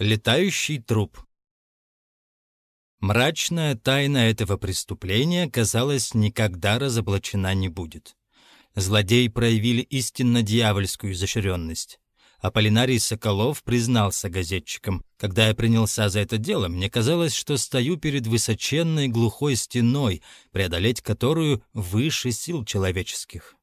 Летающий труп. Мрачная тайна этого преступления, казалось, никогда разоблачена не будет. Злодеи проявили истинно дьявольскую изощренность. Аполлинарий Соколов признался газетчикам. «Когда я принялся за это дело, мне казалось, что стою перед высоченной глухой стеной, преодолеть которую выше сил человеческих.